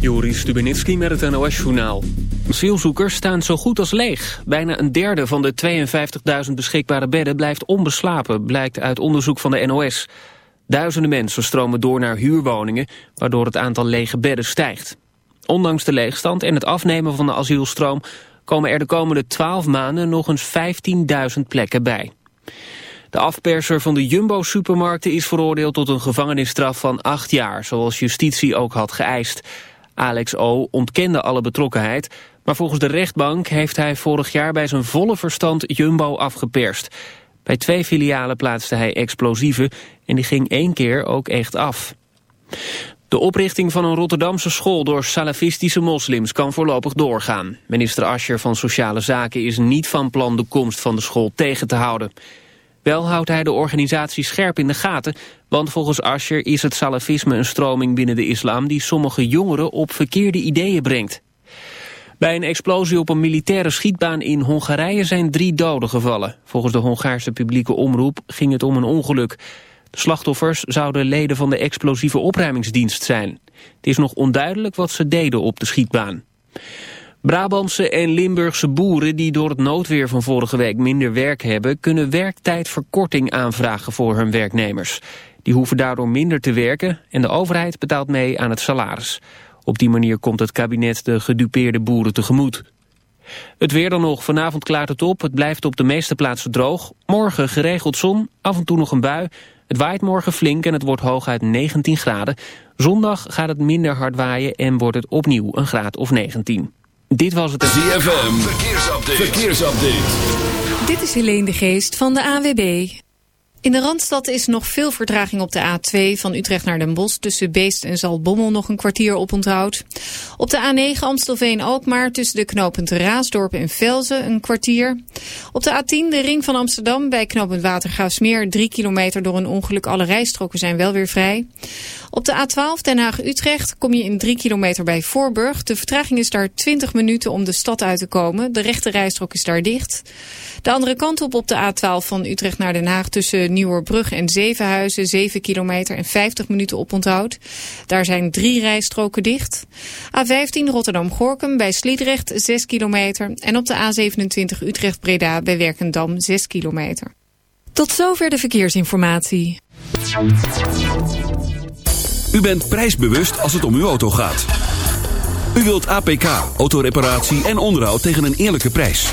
Joris Stubenitski met het NOS-journaal. Asielzoekers staan zo goed als leeg. Bijna een derde van de 52.000 beschikbare bedden blijft onbeslapen... blijkt uit onderzoek van de NOS. Duizenden mensen stromen door naar huurwoningen... waardoor het aantal lege bedden stijgt. Ondanks de leegstand en het afnemen van de asielstroom... komen er de komende 12 maanden nog eens 15.000 plekken bij. De afperser van de Jumbo-supermarkten is veroordeeld tot een gevangenisstraf van acht jaar, zoals justitie ook had geëist. Alex O. ontkende alle betrokkenheid, maar volgens de rechtbank heeft hij vorig jaar bij zijn volle verstand Jumbo afgeperst. Bij twee filialen plaatste hij explosieven en die ging één keer ook echt af. De oprichting van een Rotterdamse school door salafistische moslims kan voorlopig doorgaan. Minister Ascher van Sociale Zaken is niet van plan de komst van de school tegen te houden. Wel houdt hij de organisatie scherp in de gaten, want volgens Ascher is het salafisme een stroming binnen de islam die sommige jongeren op verkeerde ideeën brengt. Bij een explosie op een militaire schietbaan in Hongarije zijn drie doden gevallen. Volgens de Hongaarse publieke omroep ging het om een ongeluk. De slachtoffers zouden leden van de explosieve opruimingsdienst zijn. Het is nog onduidelijk wat ze deden op de schietbaan. Brabantse en Limburgse boeren die door het noodweer van vorige week minder werk hebben... kunnen werktijdverkorting aanvragen voor hun werknemers. Die hoeven daardoor minder te werken en de overheid betaalt mee aan het salaris. Op die manier komt het kabinet de gedupeerde boeren tegemoet. Het weer dan nog. Vanavond klaart het op. Het blijft op de meeste plaatsen droog. Morgen geregeld zon, af en toe nog een bui. Het waait morgen flink en het wordt hooguit 19 graden. Zondag gaat het minder hard waaien en wordt het opnieuw een graad of 19. Dit was het... ZFM, verkeersupdate. verkeersupdate. Dit is Helene de Geest van de AWB. In de Randstad is nog veel vertraging op de A2 van Utrecht naar Den Bosch. Tussen Beest en Zaltbommel nog een kwartier op onthoud. Op de A9 Amstelveen-Alkmaar tussen de knooppunt Raasdorp en Velzen een kwartier. Op de A10 de ring van Amsterdam bij knooppunt Watergraafsmeer. Drie kilometer door een ongeluk. Alle rijstroken zijn wel weer vrij. Op de A12 Den Haag-Utrecht kom je in 3 kilometer bij Voorburg. De vertraging is daar 20 minuten om de stad uit te komen. De rechte rijstrook is daar dicht. De andere kant op op de A12 van Utrecht naar Den Haag tussen Nieuwerbrug en Zevenhuizen 7 kilometer en 50 minuten op onthoud. Daar zijn drie rijstroken dicht. A15 Rotterdam-Gorkum bij Sliedrecht 6 kilometer en op de A27 Utrecht-Breda bij Werkendam 6 kilometer. Tot zover de verkeersinformatie. U bent prijsbewust als het om uw auto gaat. U wilt APK, autoreparatie en onderhoud tegen een eerlijke prijs.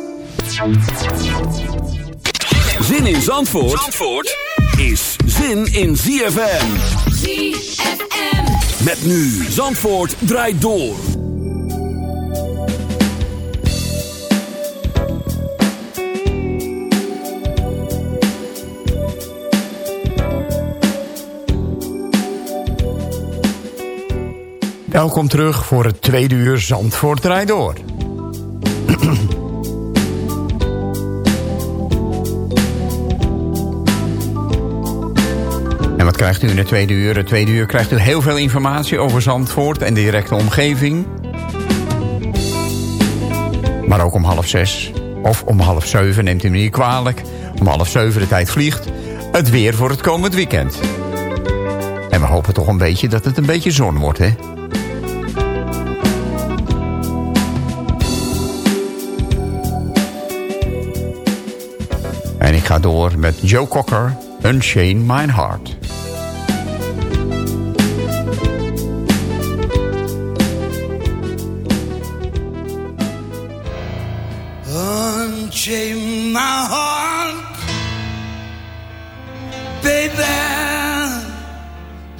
Zin in Zandvoort, Zandvoort is zin in ZFM. ZFM. Met nu Zandvoort draait door. Welkom terug voor het tweede uur Zandvoort draait door. Krijgt u in de tweede uur? De tweede uur krijgt u heel veel informatie over Zandvoort en de directe omgeving. Maar ook om half zes. Of om half zeven, neemt u me niet kwalijk. Om half zeven de tijd vliegt. Het weer voor het komend weekend. En we hopen toch een beetje dat het een beetje zon wordt, hè? En ik ga door met Joe Cocker, Unchain My Heart.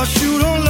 Cause you don't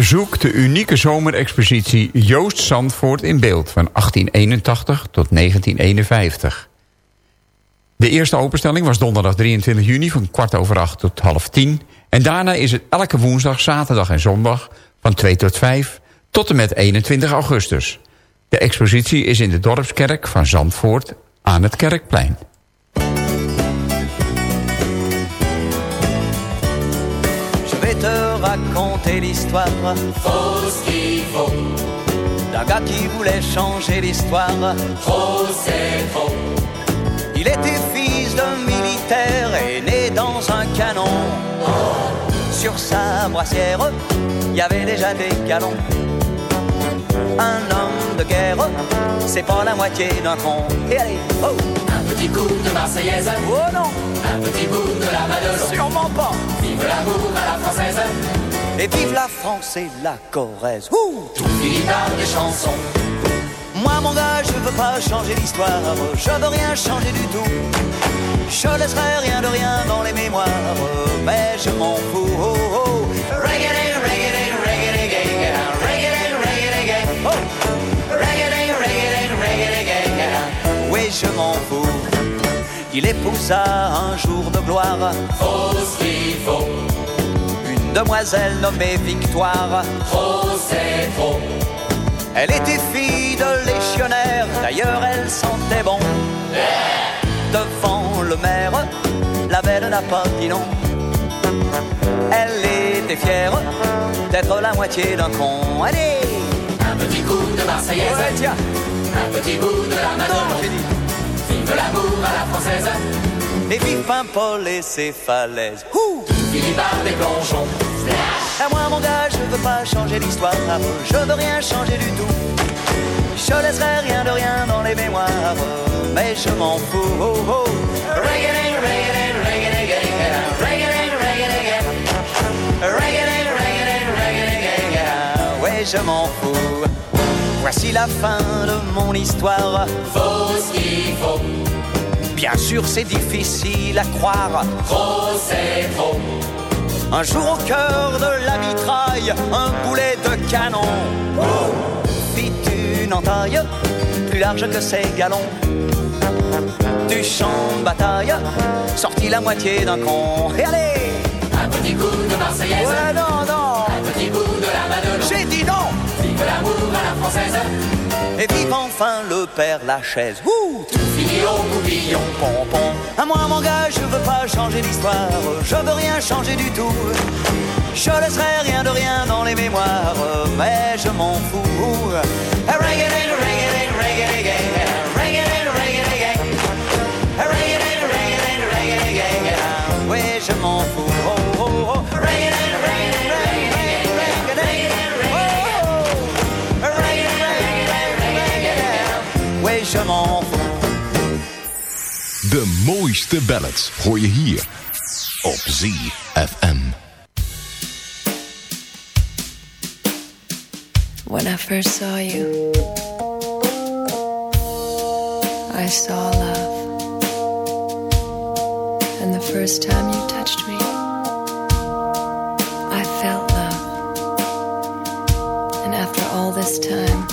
Bezoek de unieke zomerexpositie Joost Zandvoort in beeld van 1881 tot 1951. De eerste openstelling was donderdag 23 juni van kwart over acht tot half tien. En daarna is het elke woensdag, zaterdag en zondag van 2 tot 5 tot en met 21 augustus. De expositie is in de dorpskerk van Zandvoort aan het Kerkplein. raconter l'histoire. Faut ce qu'il faut. D'un gars qui voulait changer l'histoire. Trop c'est trop. Il était fils d'un militaire et né dans un canon. Oh. Sur sa brassière, il y avait déjà des galons. Un homme de guerre, c'est pas la moitié d'un con. Et allez, oh, Un petit coup de Marseillaise, oh non, un petit bout de la Madelon. sûrement pas. Vive l'amour à la française, Et vive la France et la Corrèze. Ouh tout finit par des chansons. Moi mon gars, je veux pas changer l'histoire, je veux rien changer du tout. Je laisserai rien de rien dans les mémoires, mais je m'en fous. Oh, oh. Reggae, reggae, m'en fous. Il épousa un jour de gloire Trop ce qu'il faut, une demoiselle nommée Victoire. trop c'est trop. Elle était fille de légionnaire, d'ailleurs elle sentait bon. Devant le maire, la belle n'a pas dit non. Elle était fière d'être la moitié d'un con. Allez, Un petit coup de Marseillaise, ouais, tiens, un petit bout de la non, de l'amour à la française. Et puis Paimpol et ses falaises. Ouh Fini par des plongeons. À moi, mon gars, je veux pas changer l'histoire. Je veux rien changer du tout. Je laisserai rien de rien dans les mémoires. Mais je m'en fous. Oh, oh. Je m'en fous. Voici la fin de mon histoire. Faut ce qu'il faut, Bien sûr, c'est difficile à croire. trop c'est trop. Un jour au cœur de la mitraille, un boulet de canon fit une entaille plus large que ses galons. Du champ de bataille sortit la moitié d'un con. Et allez Un petit coup de Marseillaise, Ouais, non, non Et vive enfin le père Lachaise. Ouh tout finit au coupillon. pompon. À moi, mon gars, je veux pas changer l'histoire. Je veux rien changer du tout. Je laisserai rien de rien dans les mémoires, mais je m'en fous. De mooiste ballads hoor je hier op ZFM. When I first saw you, I saw love. And the first time you touched me, I felt love. And after all this time,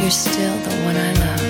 you're still the one I love.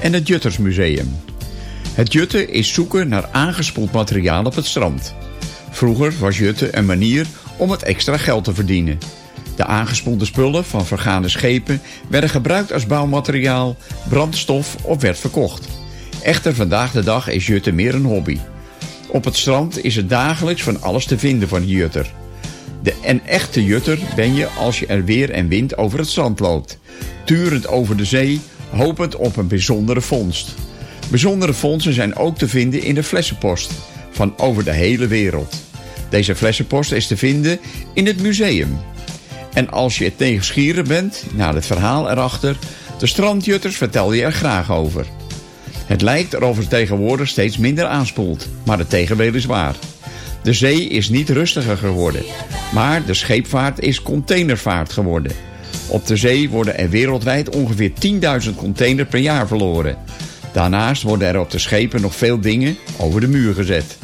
en het Juttersmuseum. Het jutten is zoeken naar aangespoeld materiaal op het strand. Vroeger was jutten een manier om het extra geld te verdienen. De aangespoelde spullen van vergaande schepen werden gebruikt als bouwmateriaal, brandstof of werd verkocht. Echter vandaag de dag is jutten meer een hobby. Op het strand is er dagelijks van alles te vinden van de jutter. De en echte jutter ben je als je er weer en wind over het strand loopt. Turend over de zee, hopend op een bijzondere vondst. Bijzondere vondsten zijn ook te vinden in de flessenpost van over de hele wereld. Deze flessenpost is te vinden in het museum. En als je het nieuwsgierig bent naar het verhaal erachter... de strandjutters vertel je er graag over. Het lijkt erover het tegenwoordig steeds minder aanspoelt, maar het tegendeel is waar. De zee is niet rustiger geworden, maar de scheepvaart is containervaart geworden. Op de zee worden er wereldwijd ongeveer 10.000 containers per jaar verloren. Daarnaast worden er op de schepen nog veel dingen over de muur gezet.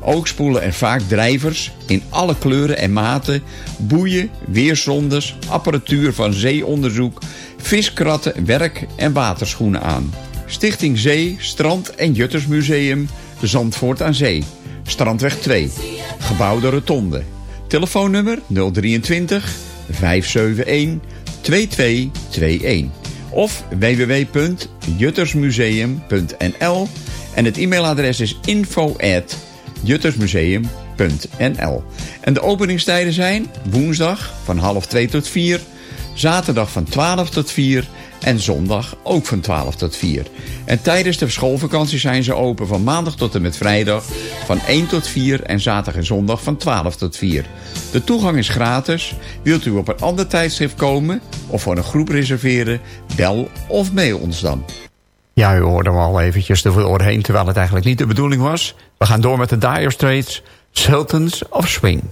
Ook spoelen er vaak drijvers in alle kleuren en maten, boeien, weersondes, apparatuur van zeeonderzoek, viskratten, werk- en waterschoenen aan. Stichting Zee, Strand en Juttersmuseum, Zandvoort aan Zee. Strandweg 2, gebouwde rotonde. Telefoonnummer 023 571 2221 of www.juttersmuseum.nl en het e-mailadres is info at juttersmuseum.nl. En de openingstijden zijn woensdag van half 2 tot 4, zaterdag van 12 tot 4 en zondag ook van 12 tot 4. En tijdens de schoolvakantie zijn ze open van maandag tot en met vrijdag van 1 tot 4 en zaterdag en zondag van 12 tot 4. De toegang is gratis. Wilt u op een ander tijdstip komen of voor een groep reserveren, bel of mail ons dan. Ja, u hoorde hem al eventjes doorheen, terwijl het eigenlijk niet de bedoeling was. We gaan door met de Dire Straits, Sultans of Swing.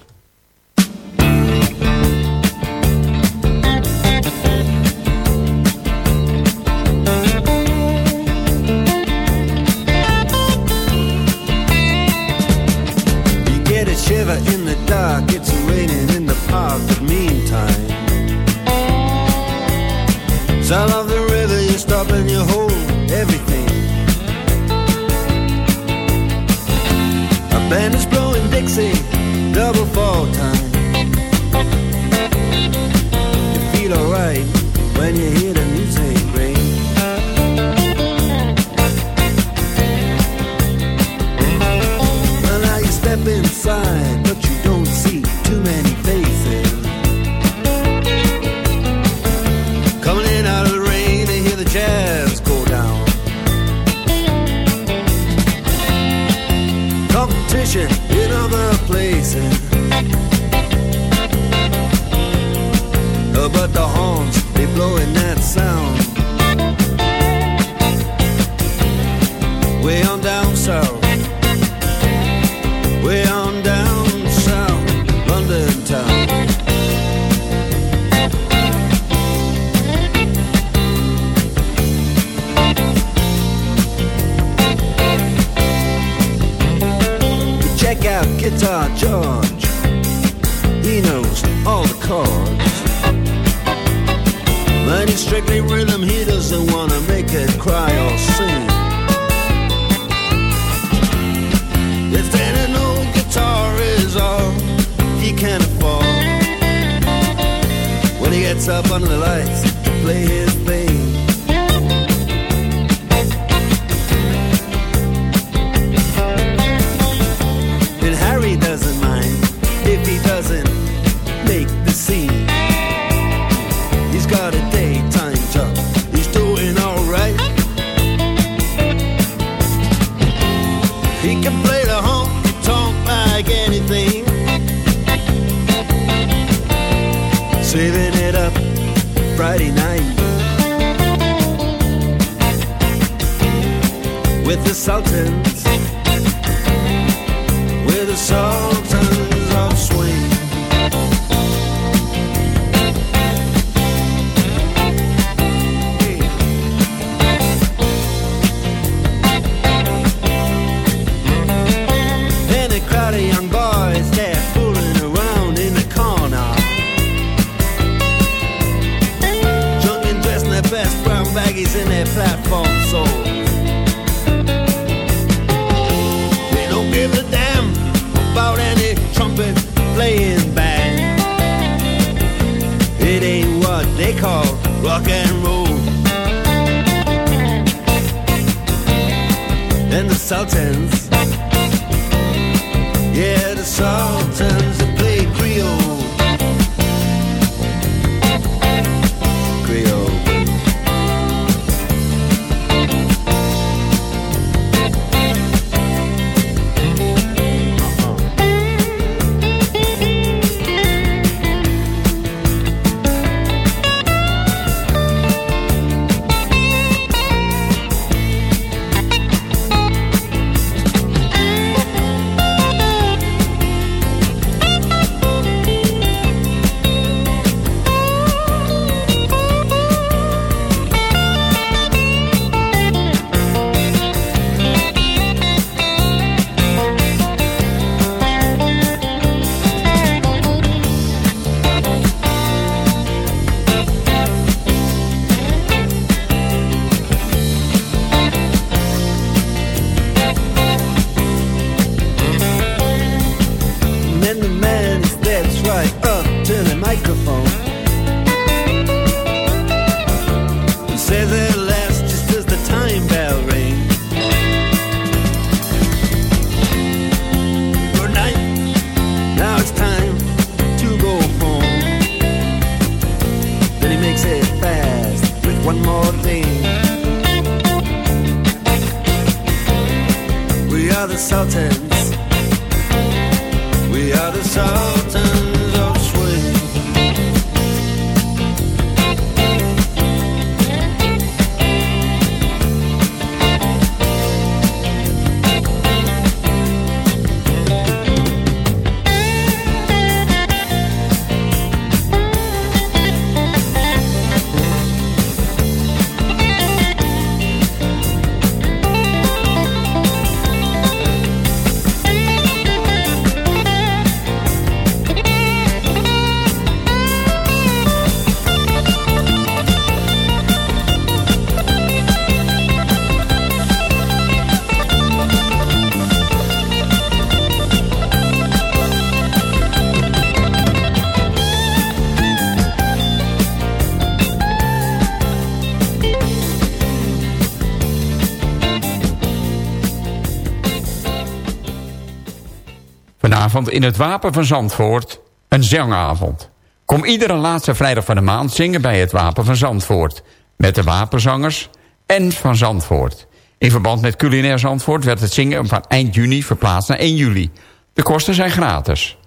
Vanavond in het Wapen van Zandvoort een zangavond. Kom iedere laatste vrijdag van de maand zingen bij het Wapen van Zandvoort. Met de wapenzangers en van Zandvoort. In verband met culinair Zandvoort werd het zingen van eind juni verplaatst naar 1 juli. De kosten zijn gratis.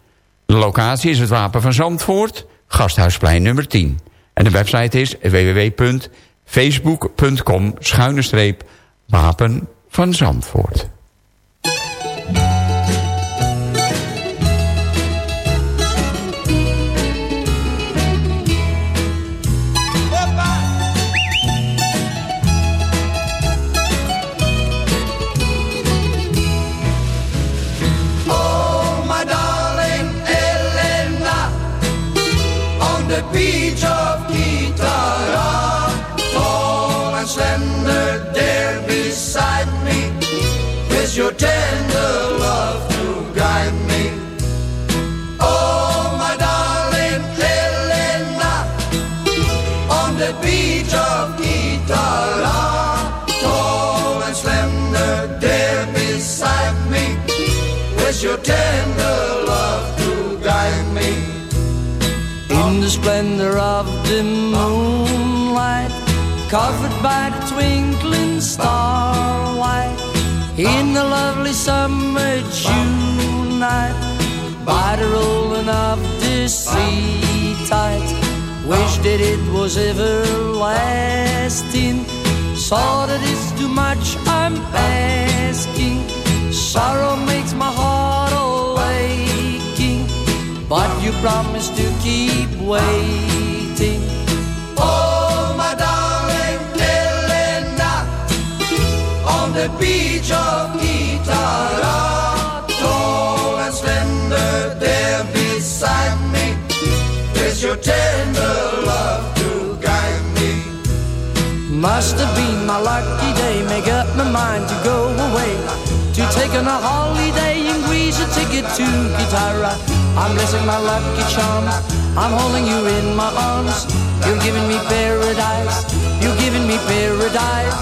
De locatie is het Wapen van Zandvoort, Gasthuisplein nummer 10. En de website is www.facebook.com schuine streep Wapen van Zandvoort. The moonlight, covered by the twinkling starlight, in the lovely summer June night, by the rolling of the sea tide, wish that it was everlasting. Saw that it's too much I'm asking. Sorrow makes my heart all aching, but you promised to keep waiting. Oh, my darling Elena, on the beach of Kitara, tall and slender there beside me, with your tender love to guide me. Must have been my lucky day, make up my mind to go away. To take on a holiday and grease a ticket to Guitarra. I'm blessing my lucky charms. I'm holding you in my arms. You're giving me paradise. You're giving me paradise.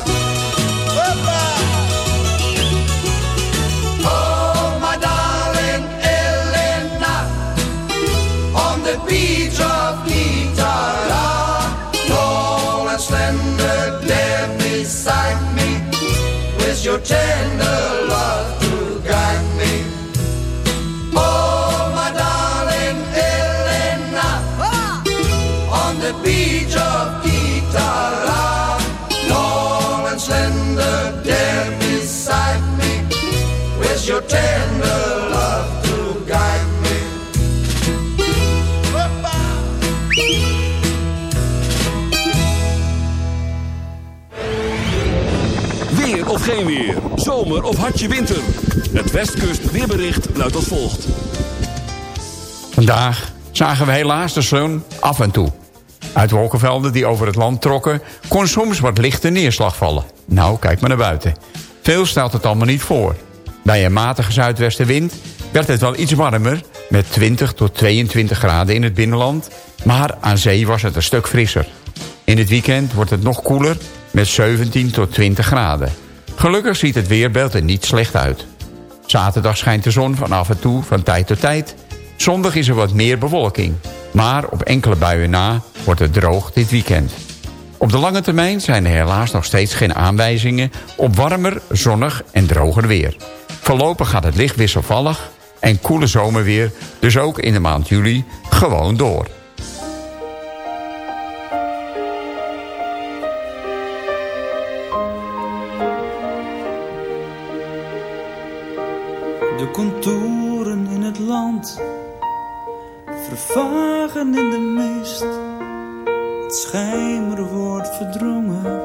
Oh, my darling Elena, on the beach of Kitara, tall and slender, there beside me, with your tender Zomer of hartje winter. Het Westkust weerbericht luidt als volgt. Vandaag zagen we helaas de zon af en toe. Uit wolkenvelden die over het land trokken... kon soms wat lichte neerslag vallen. Nou, kijk maar naar buiten. Veel stelt het allemaal niet voor. Bij een matige zuidwestenwind werd het wel iets warmer... met 20 tot 22 graden in het binnenland... maar aan zee was het een stuk frisser. In het weekend wordt het nog koeler met 17 tot 20 graden. Gelukkig ziet het weerbeeld er niet slecht uit. Zaterdag schijnt de zon van af en toe van tijd tot tijd. Zondag is er wat meer bewolking. Maar op enkele buien na wordt het droog dit weekend. Op de lange termijn zijn er helaas nog steeds geen aanwijzingen... op warmer, zonnig en droger weer. Voorlopig gaat het licht wisselvallig en koele zomerweer... dus ook in de maand juli gewoon door. Vervagen in de mist. Het schijmer wordt verdrongen,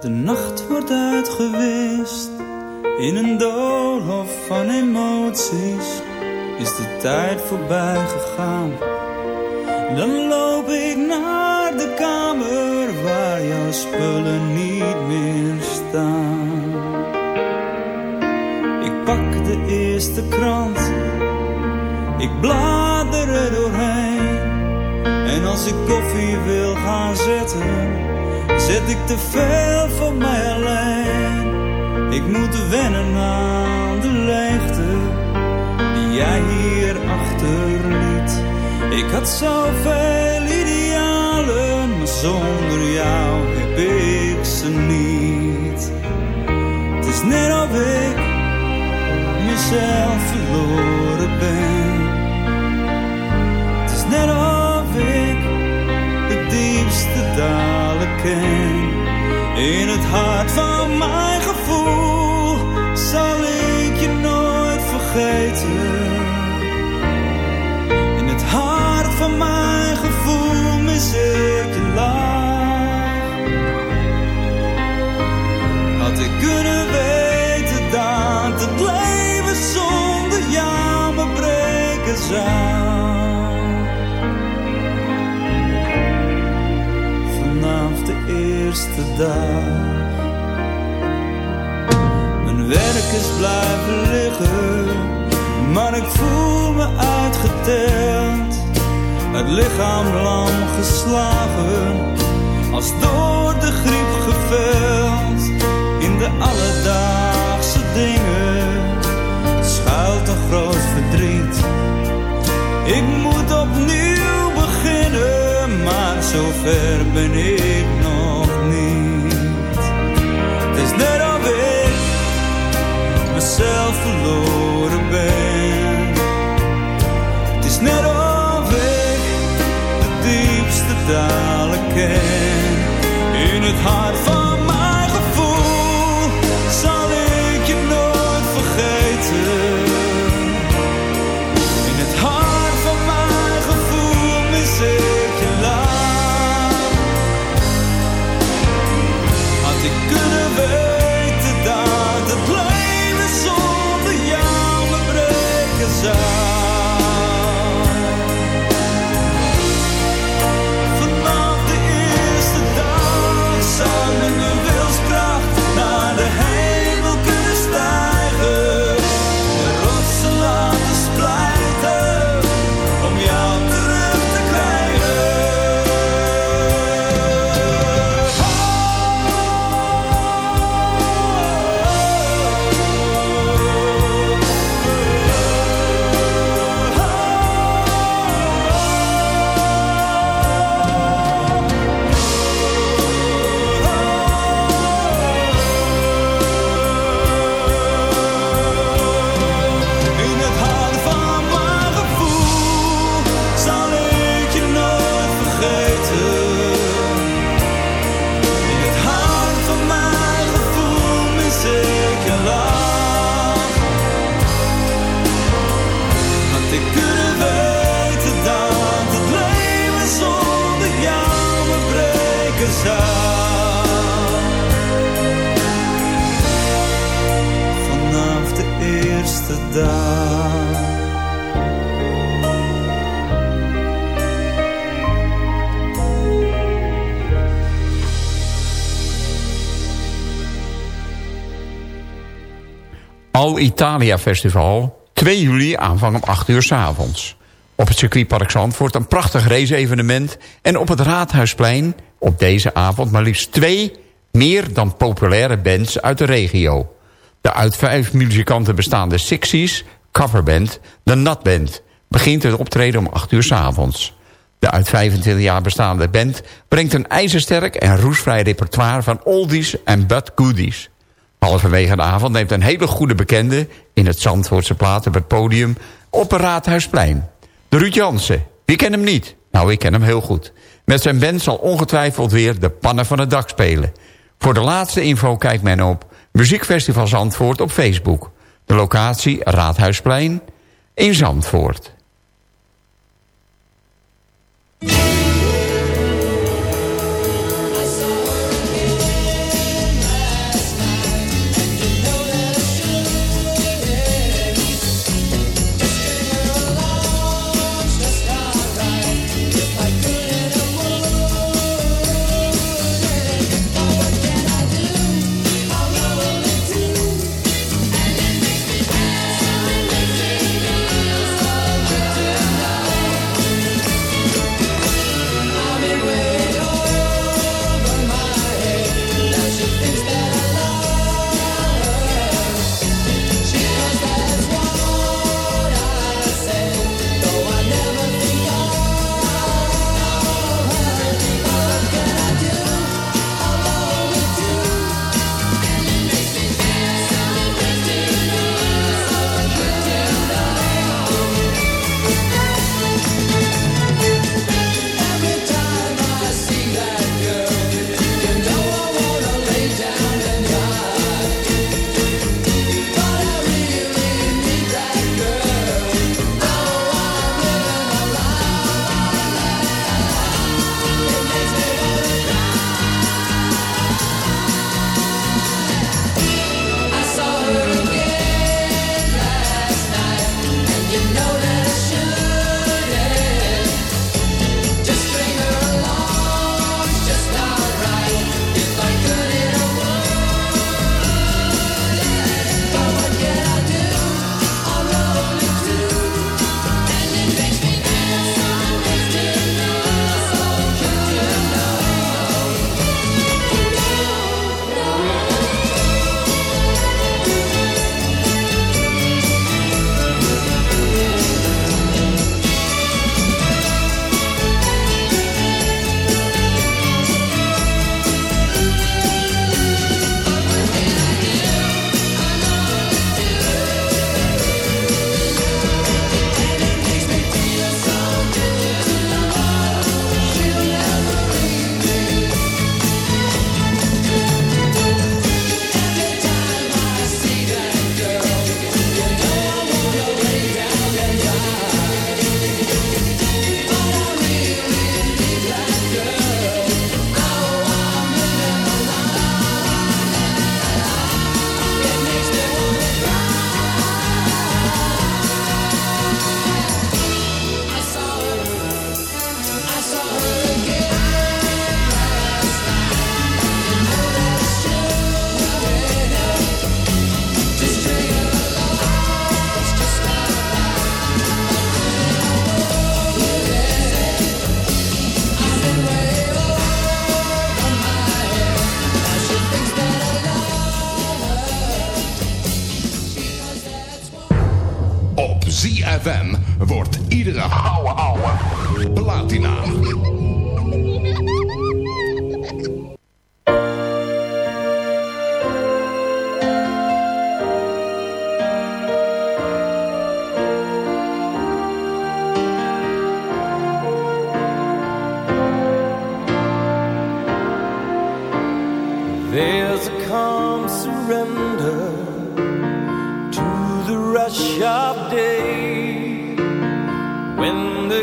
de nacht wordt uitgewist. In een doolhof van emoties is de tijd voorbij gegaan. Dan loop ik naar de kamer waar jouw spullen niet meer staan. Ik pak de eerste krant, ik blader er doorheen. En als ik koffie wil gaan zetten, zet ik te veel voor mij alleen. Ik moet wennen aan de leegte die jij hier achterliet. Ik had zoveel idealen, maar zonder jou heb ik ze niet. Het is net of ik mezelf verloren ben. In het hart van mijn gevoel zal ik je nooit vergeten. In het hart van mijn gevoel mis ik je lach. Had ik kunnen weten dat het leven zonder jou me breken zou. Dag. Mijn werk is blijven liggen, maar ik voel me uitgeteld. Het lichaam lam geslagen, als door de griep geveld. In de alledaagse dingen schuilt een groot verdriet. Ik moet opnieuw beginnen, maar zover ben ik nog niet. Is net of ik mezelf verloren ben. Het is net of ik de diepste dalen ken. In het hart van Al Italia Festival, 2 juli, aanvang om 8 uur s avonds. Op het circuitpark Zandvoort een prachtig race-evenement... en op het Raadhuisplein op deze avond maar liefst twee... meer dan populaire bands uit de regio. De uit vijf muzikanten bestaande Sixies coverband, de Nat Band... begint het optreden om 8 uur s avonds. De uit 25 jaar bestaande band brengt een ijzersterk en roesvrij repertoire... van oldies en but goodies... Halverwege de avond neemt een hele goede bekende... in het Zandvoortse plaat op het podium op het Raadhuisplein. De Ruud Jansen. Wie kent hem niet? Nou, ik ken hem heel goed. Met zijn band zal ongetwijfeld weer de pannen van het dak spelen. Voor de laatste info kijkt men op Muziekfestival Zandvoort op Facebook. De locatie Raadhuisplein in Zandvoort.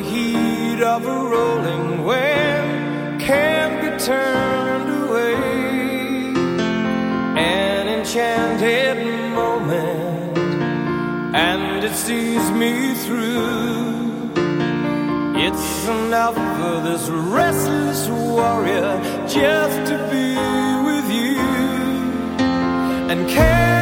The heat of a rolling wave can't be turned away. An enchanted moment and it sees me through. It's enough for this restless warrior just to be with you. And can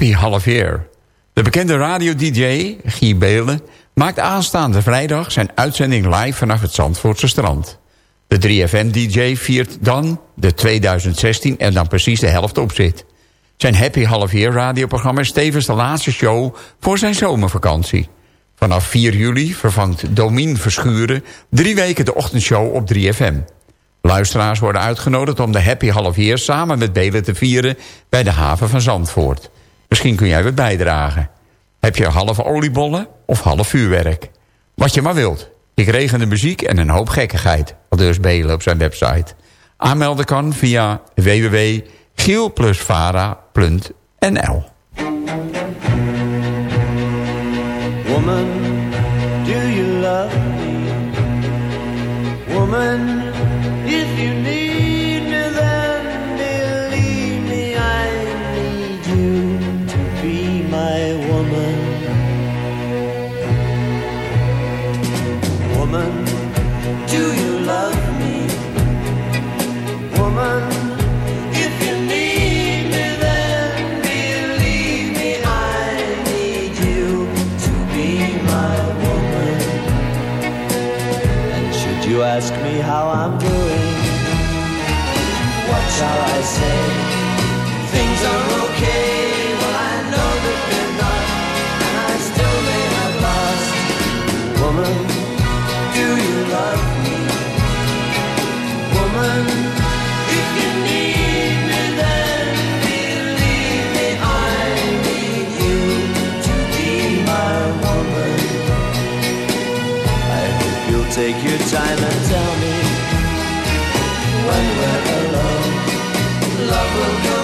Happy, half year. De bekende radio-dj, Guy Beelen, maakt aanstaande vrijdag zijn uitzending live vanaf het Zandvoortse strand. De 3FM-dj viert dan de 2016 en dan precies de helft op zit. Zijn Happy Half Year radioprogramma is tevens de laatste show voor zijn zomervakantie. Vanaf 4 juli vervangt Domien Verschuren drie weken de ochtendshow op 3FM. Luisteraars worden uitgenodigd om de Happy Half Year samen met Belen te vieren bij de haven van Zandvoort. Misschien kun jij wat bijdragen. Heb je halve oliebollen of half vuurwerk? Wat je maar wilt. Ik regen de muziek en een hoop gekkigheid. Al dus Belen op zijn website. Aanmelden kan via www.gielplusvara.nl Woman, do you love me? Woman, how I'm doing. What shall I say? Things are okay. Well, I know they're not, and I still may have lost. Woman, do you love me? Woman, if you need me, then believe me, I need you to be my woman. I hope you'll take your time and tell me when we're alone. Love will come.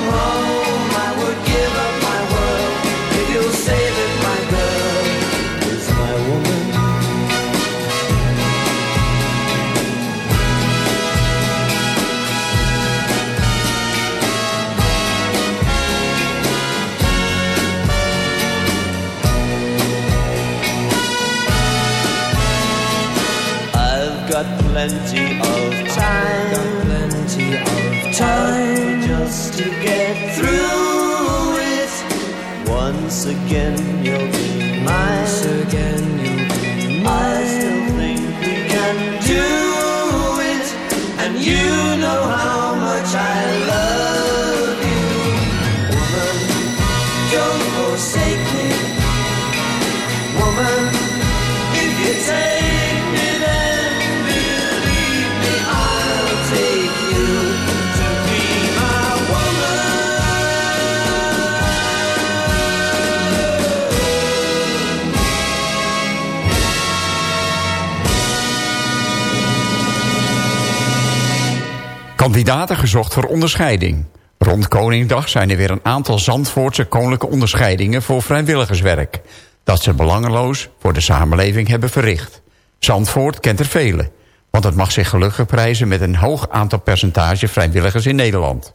Kandidaten gezocht voor onderscheiding. Rond Koningsdag zijn er weer een aantal Zandvoortse koninklijke onderscheidingen voor vrijwilligerswerk. Dat ze belangeloos voor de samenleving hebben verricht. Zandvoort kent er vele, want het mag zich gelukkig prijzen met een hoog aantal percentage vrijwilligers in Nederland.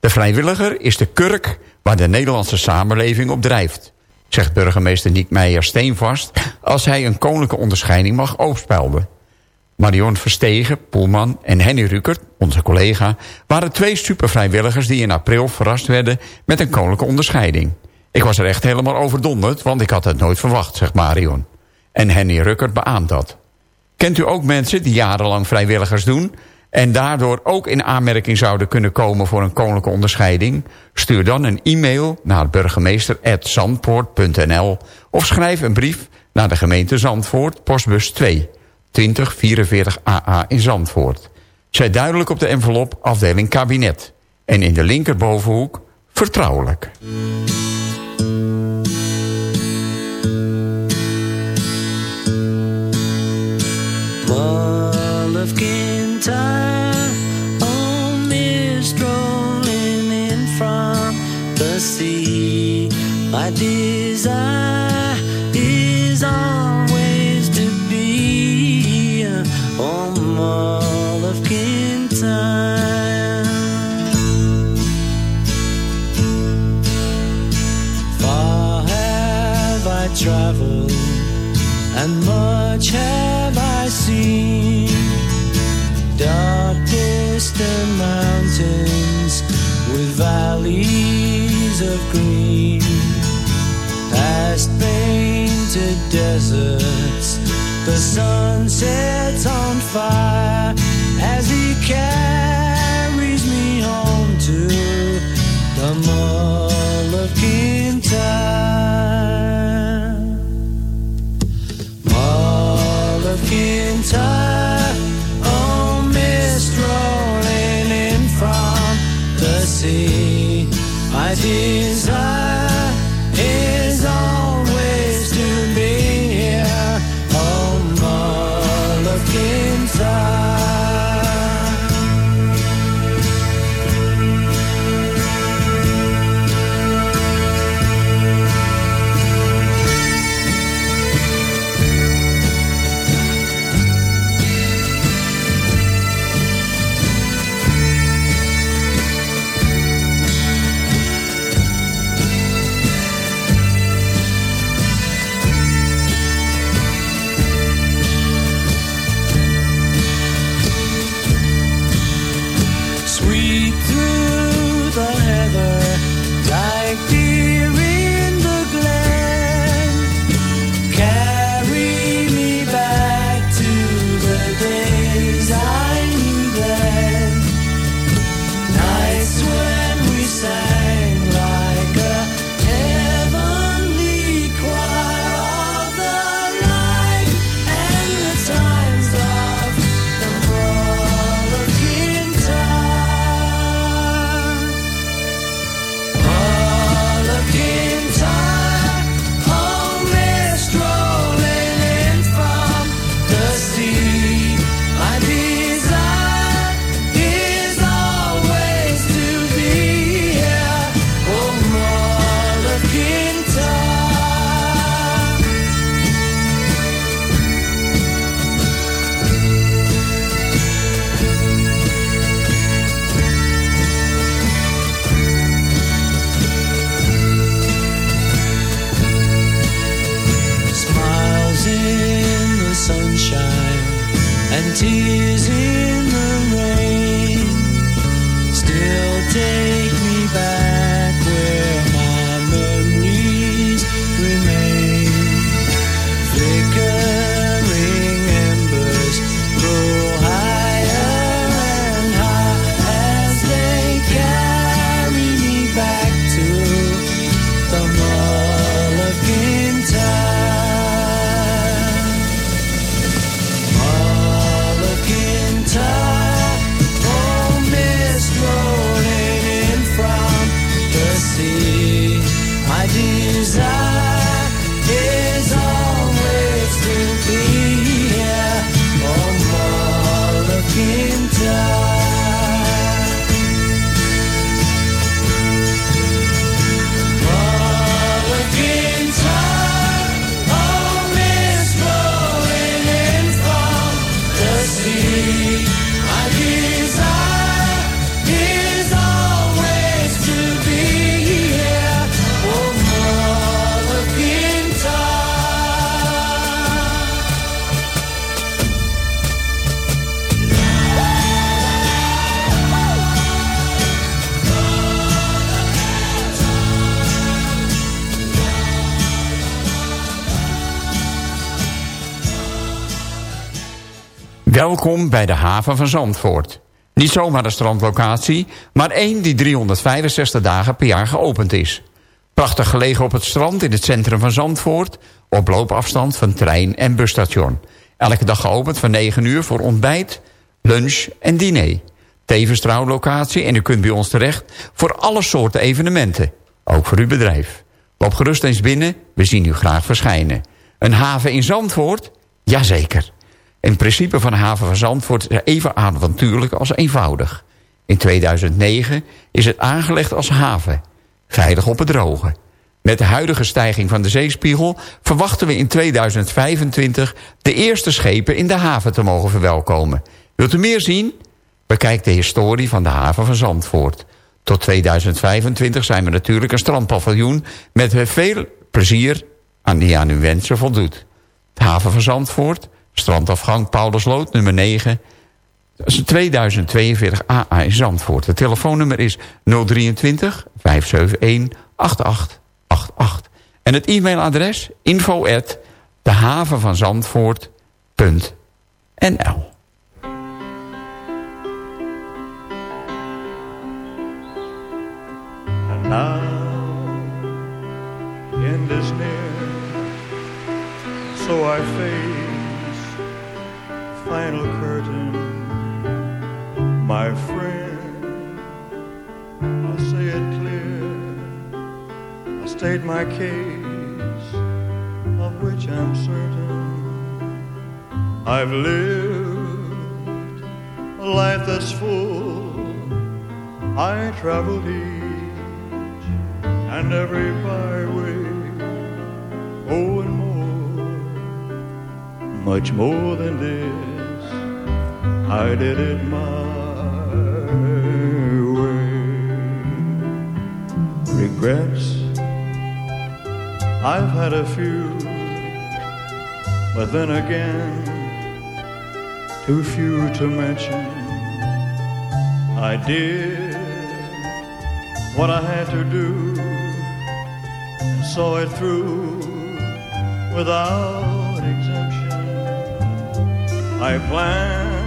De vrijwilliger is de kurk waar de Nederlandse samenleving op drijft, zegt burgemeester Niek Meijer steenvast als hij een koninklijke onderscheiding mag opspelden. Marion Verstegen, Poelman en Henny Rukert, onze collega... waren twee supervrijwilligers die in april verrast werden... met een koninklijke onderscheiding. Ik was er echt helemaal overdonderd, want ik had het nooit verwacht, zegt Marion. En Henny Rukert beaamt dat. Kent u ook mensen die jarenlang vrijwilligers doen... en daardoor ook in aanmerking zouden kunnen komen voor een koninklijke onderscheiding? Stuur dan een e-mail naar burgemeester.zandpoort.nl... of schrijf een brief naar de gemeente Zandvoort, postbus 2... 2044 AA in Zandvoort. Zij duidelijk op de envelop afdeling kabinet. En in de linkerbovenhoek vertrouwelijk. Sun sets on fire as he carries Welkom bij de haven van Zandvoort. Niet zomaar een strandlocatie, maar één die 365 dagen per jaar geopend is. Prachtig gelegen op het strand in het centrum van Zandvoort... op loopafstand van trein- en busstation. Elke dag geopend van 9 uur voor ontbijt, lunch en diner. Tevens trouwlocatie en u kunt bij ons terecht... voor alle soorten evenementen, ook voor uw bedrijf. Loop gerust eens binnen, we zien u graag verschijnen. Een haven in Zandvoort? Jazeker. In principe van haven van Zandvoort is even avontuurlijk als eenvoudig. In 2009 is het aangelegd als haven. Veilig op het droge. Met de huidige stijging van de zeespiegel... verwachten we in 2025 de eerste schepen in de haven te mogen verwelkomen. Wilt u meer zien? Bekijk de historie van de haven van Zandvoort. Tot 2025 zijn we natuurlijk een strandpaviljoen... met veel plezier aan die aan uw wensen voldoet. De haven van Zandvoort, strandafgang Paulusloot, nummer 9... Dat is 2042 AA in Zandvoort. Het telefoonnummer is 023 571 8888. En het e-mailadres info at dehavenvanzandvoort.nl My friend, I'll say it clear, I'll state my case, of which I'm certain. I've lived a life that's full, I traveled each and every byway, oh, and more, much more than this, I did it my way. Regrets, I've had a few, but then again, too few to mention. I did what I had to do and saw it through without exemption. I planned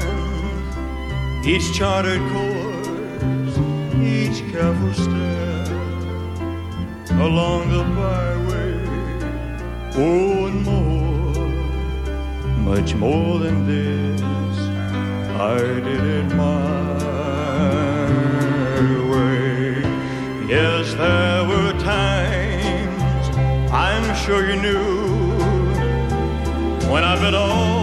each charted course, each careful step along the byway. Oh, and more, much more than this, I did it my way. Yes, there were times I'm sure you knew when I bit off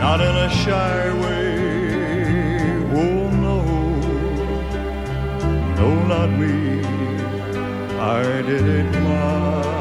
not in a shy way. Oh no, no, not me. I did it my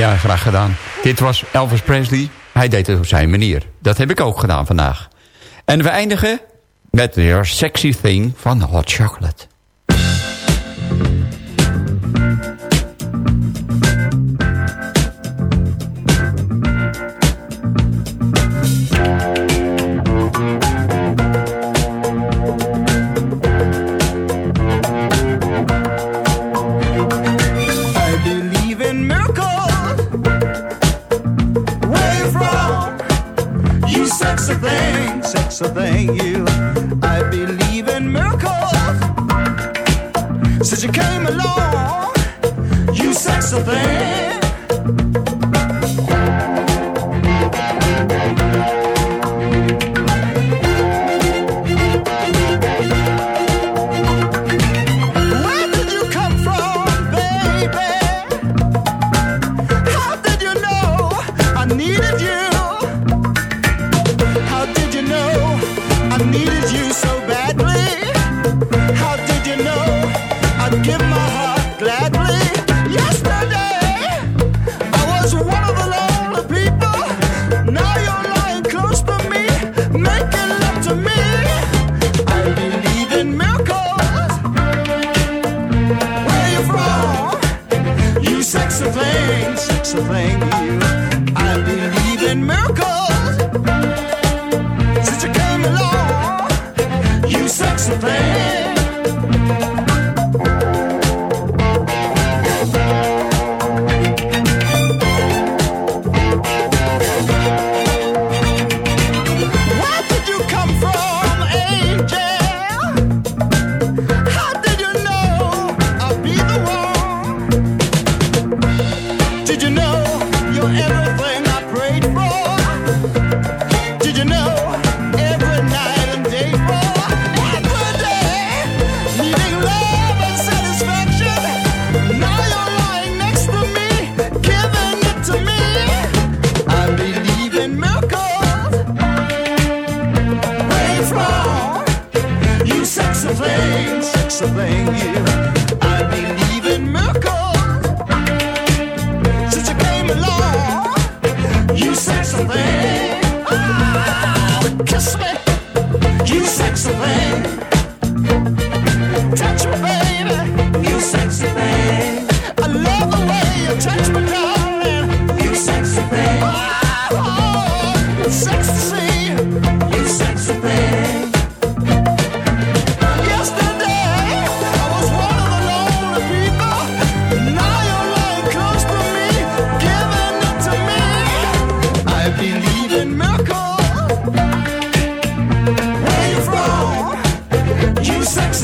Ja, graag gedaan. Dit was Elvis Presley. Hij deed het op zijn manier. Dat heb ik ook gedaan vandaag. En we eindigen met weer Sexy Thing van Hot Chocolate.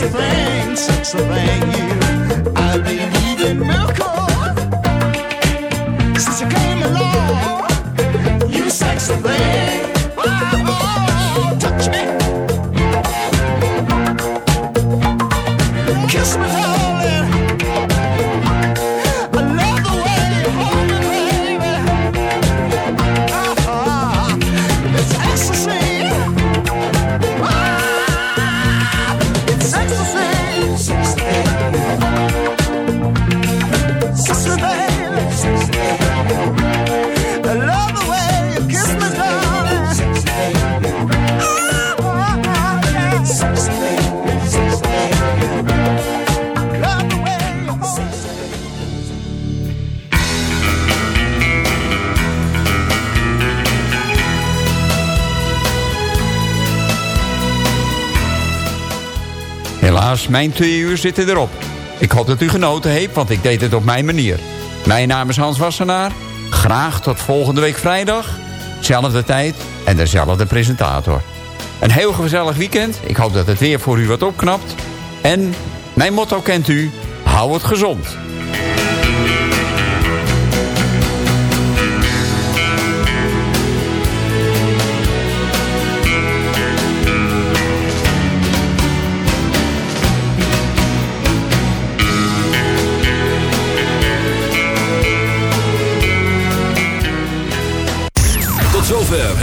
things, surveying you. Mijn twee uur zitten erop. Ik hoop dat u genoten heeft, want ik deed het op mijn manier. Mijn naam is Hans Wassenaar. Graag tot volgende week vrijdag. Zelfde tijd en dezelfde presentator. Een heel gezellig weekend. Ik hoop dat het weer voor u wat opknapt. En mijn motto kent u. Hou het gezond.